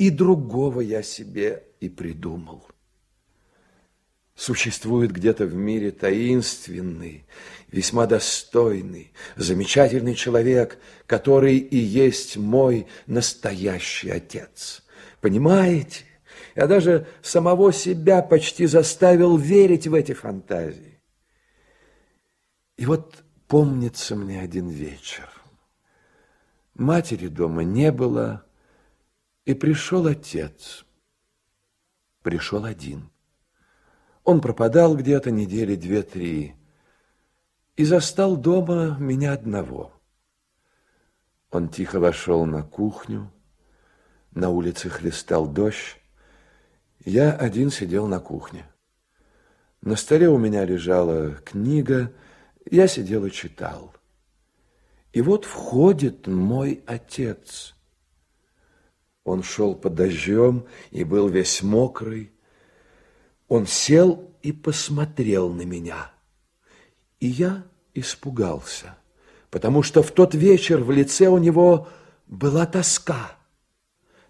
и другого я себе и придумал. Существует где-то в мире таинственный, весьма достойный, замечательный человек, который и есть мой настоящий отец. Понимаете? Я даже самого себя почти заставил верить в эти фантазии. И вот помнится мне один вечер. Матери дома не было, и пришел отец. Пришел один. Он пропадал где-то недели две-три и застал дома меня одного. Он тихо вошел на кухню, на улице хлестал дождь, я один сидел на кухне. На столе у меня лежала книга, я сидел и читал. И вот входит мой отец. Он шел под дождем и был весь мокрый, он сел и посмотрел на меня. И я испугался, потому что в тот вечер в лице у него была тоска.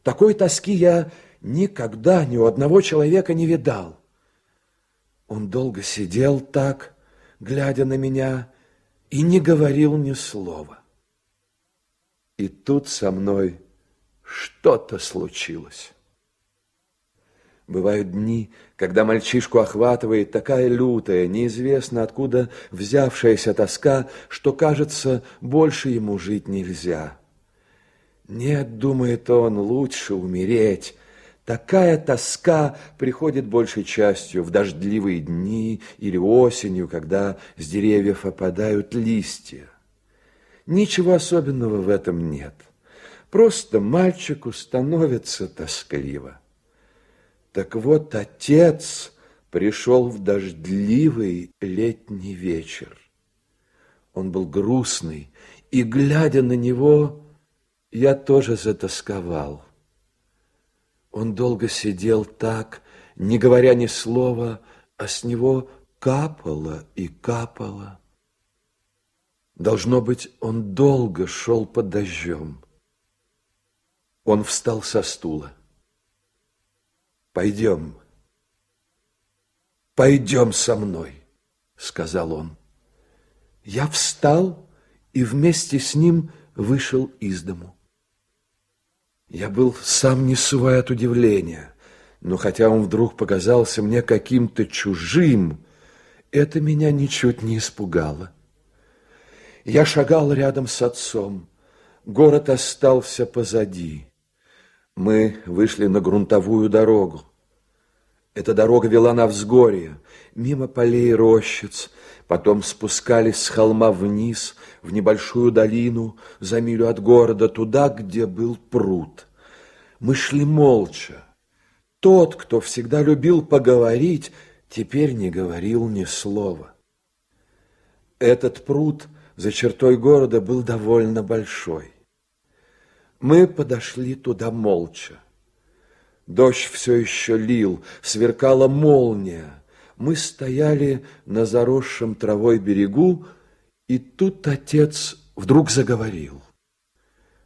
Такой тоски я никогда ни у одного человека не видал. Он долго сидел так, глядя на меня, и не говорил ни слова. И тут со мной что-то случилось. Бывают дни, когда мальчишку охватывает такая лютая, неизвестно откуда взявшаяся тоска, что, кажется, больше ему жить нельзя. Нет, думает он, лучше умереть. Такая тоска приходит большей частью в дождливые дни или осенью, когда с деревьев опадают листья. Ничего особенного в этом нет. Просто мальчику становится тоскливо. Так вот, отец пришел в дождливый летний вечер. Он был грустный, и, глядя на него, я тоже затасковал. Он долго сидел так, не говоря ни слова, а с него капало и капало. Должно быть, он долго шел под дождем. Он встал со стула. Пойдем, пойдем со мной, сказал он. Я встал и вместе с ним вышел из дому. Я был сам не свой от удивления, но хотя он вдруг показался мне каким-то чужим, это меня ничуть не испугало. Я шагал рядом с отцом, город остался позади. Мы вышли на грунтовую дорогу. Эта дорога вела на взгорье, мимо полей рощиц, потом спускались с холма вниз, в небольшую долину, за милю от города, туда, где был пруд. Мы шли молча. Тот, кто всегда любил поговорить, теперь не говорил ни слова. Этот пруд за чертой города был довольно большой. Мы подошли туда молча. Дождь все еще лил, сверкала молния. Мы стояли на заросшем травой берегу, и тут отец вдруг заговорил.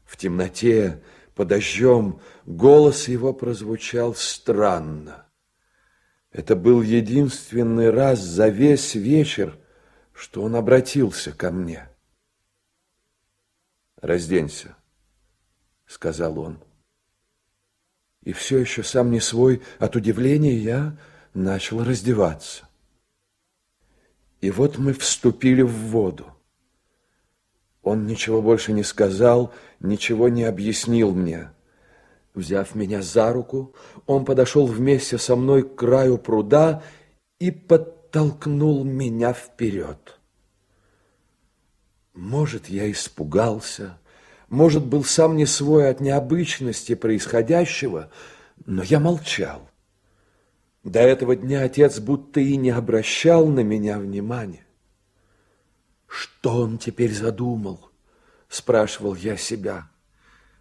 В темноте, под дождем, голос его прозвучал странно. Это был единственный раз за весь вечер, что он обратился ко мне. «Разденься», — сказал он. И все еще сам не свой от удивления я начал раздеваться. И вот мы вступили в воду. Он ничего больше не сказал, ничего не объяснил мне. Взяв меня за руку, он подошел вместе со мной к краю пруда и подтолкнул меня вперед. Может, я испугался, может, был сам не свой от необычности происходящего, но я молчал. До этого дня отец будто и не обращал на меня внимания. Что он теперь задумал? Спрашивал я себя.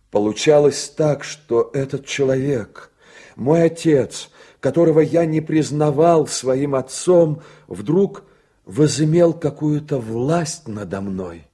Получалось так, что этот человек, мой отец, которого я не признавал своим отцом, вдруг возымел какую-то власть надо мной.